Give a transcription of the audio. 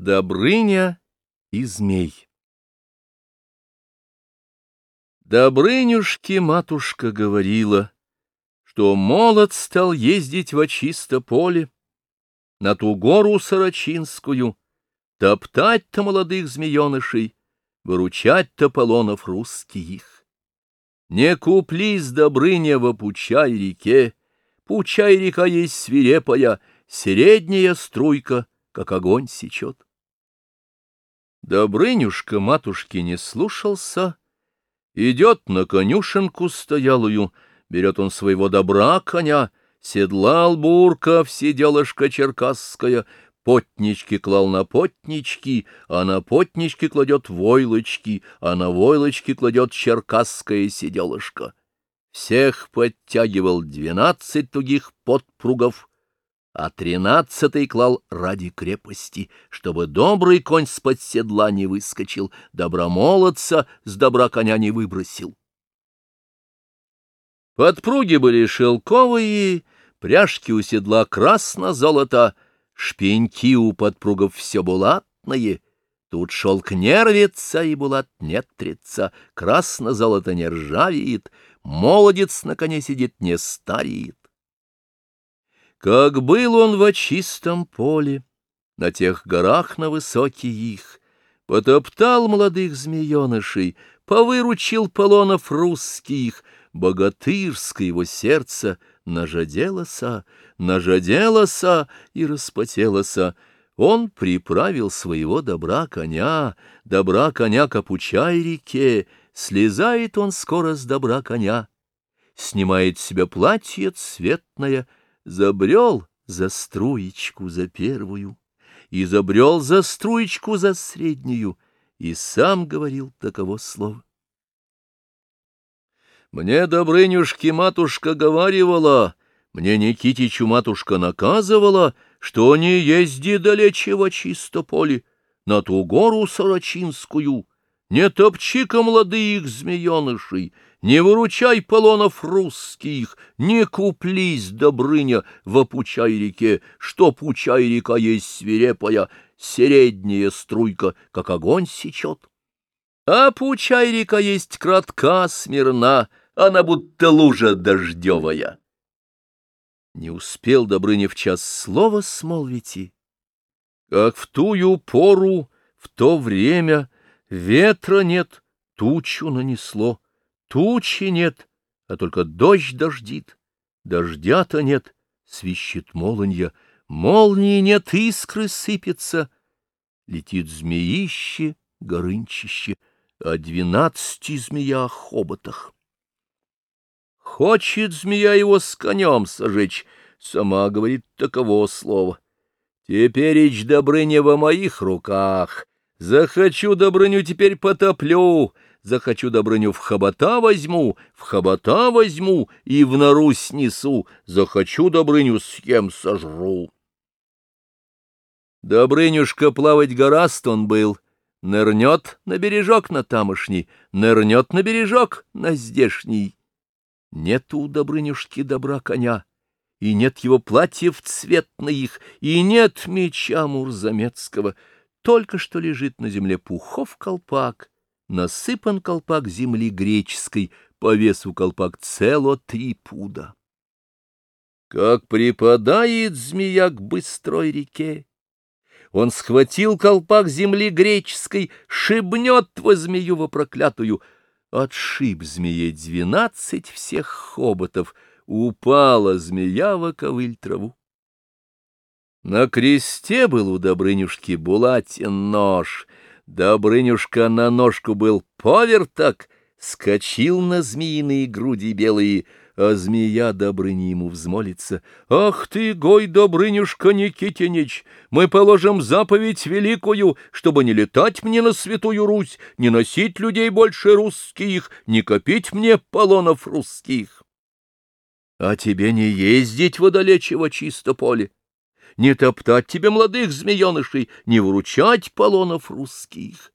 Добрыня и змей Добрынюшке матушка говорила, Что молод стал ездить во чисто поле, На ту гору Сорочинскую, Топтать-то молодых змеенышей, Выручать-то полонов русских. Не куплись, Добрыня, во Пучай реке, Пучай река есть свирепая, Средняя струйка, как огонь сечет. Добрынюшка матушки не слушался, Идет на конюшенку стоялую, Берет он своего добра коня, Седлал бурка вседелышка черкасская, Потнички клал на потнички, А на потнички кладет войлочки, А на войлочки кладет черкасская сиделышка. Всех подтягивал двенадцать тугих подпругов, а тринадцатый клал ради крепости, чтобы добрый конь с-под седла не выскочил, добромолодца с добра коня не выбросил. Подпруги были шелковые, пряжки у седла красно-золото, шпеньки у подпругов все булатные, тут шелк не рвется и булат не трется, красно-золото не ржавеет, молодец на коне сидит не стареет. Как был он во чистом поле, на тех горах на высоких, Потоптал молодых змеенышей, повыручил полонов русских, Богатырское его сердце нажаделося, нажаделося и распотелося. Он приправил своего добра коня, добра коня капучай реке, Слезает он скоро с добра коня, снимает с себя платье цветное — Забрел за струечку за первую, и забрел за струечку за среднюю, и сам говорил таково слово. Мне Добрынюшки матушка говаривала, мне Никитичу матушка наказывала, что не езди далече во чисто поле, на ту гору Сорочинскую, не топчи-ка молодых змеенышей, не выручай полонов русских, не куплись, Добрыня, в опучай реке, что пучай река есть свирепая, средняя струйка, как огонь сечет. А пучай река есть кратка, смирна, она будто лужа дождевая. Не успел Добрыня в час слова смолвить, как в тую пору, в то время ветра нет, тучу нанесло. Тучи нет, а только дождь дождит. Дождя-то нет, свищет молнья, молнии нет, искры сыпятся. Летит змеище, горынчище, а двенадцати змея о хоботах. Хочет змея его с конем сожечь, сама говорит таково слово. Теперь ич Добрыня во моих руках, захочу Добрыню теперь потоплю, захочу Добрыню в хобота возьму, в хобота возьму и в нору снесу, захочу Добрыню съем сожру. Добрынюшка плавать гораст он был, нырнет на бережок на тамошний, нырнет на бережок на здешний. Нет у Добрынюшки добра коня, и нет его платьев цветных, и нет меча мурзамецкого, только что лежит на земле пухов колпак — насыпан колпак земли греческой, по весу колпак цело три пуда. Как припадает змея к быстрой реке, он схватил колпак земли греческой, шибнет во змею во проклятую, отшиб змее двенадцать всех хоботов, упала змея во ковыль траву. На кресте был у Добрынюшки булатин нож — Добрынюшка на ножку был поверток, скочил на змеиные груди белые, а змея Добрыни ему взмолится. «Ах ты, гой, Добрынюшка Никитинич, мы положим заповедь великую, чтобы не летать мне на святую Русь, не носить людей больше русских, не копить мне полонов русских. А тебе не ездить водолечего чисто поле, не топтать тебе молодых змеенышей, не выручать полонов русских.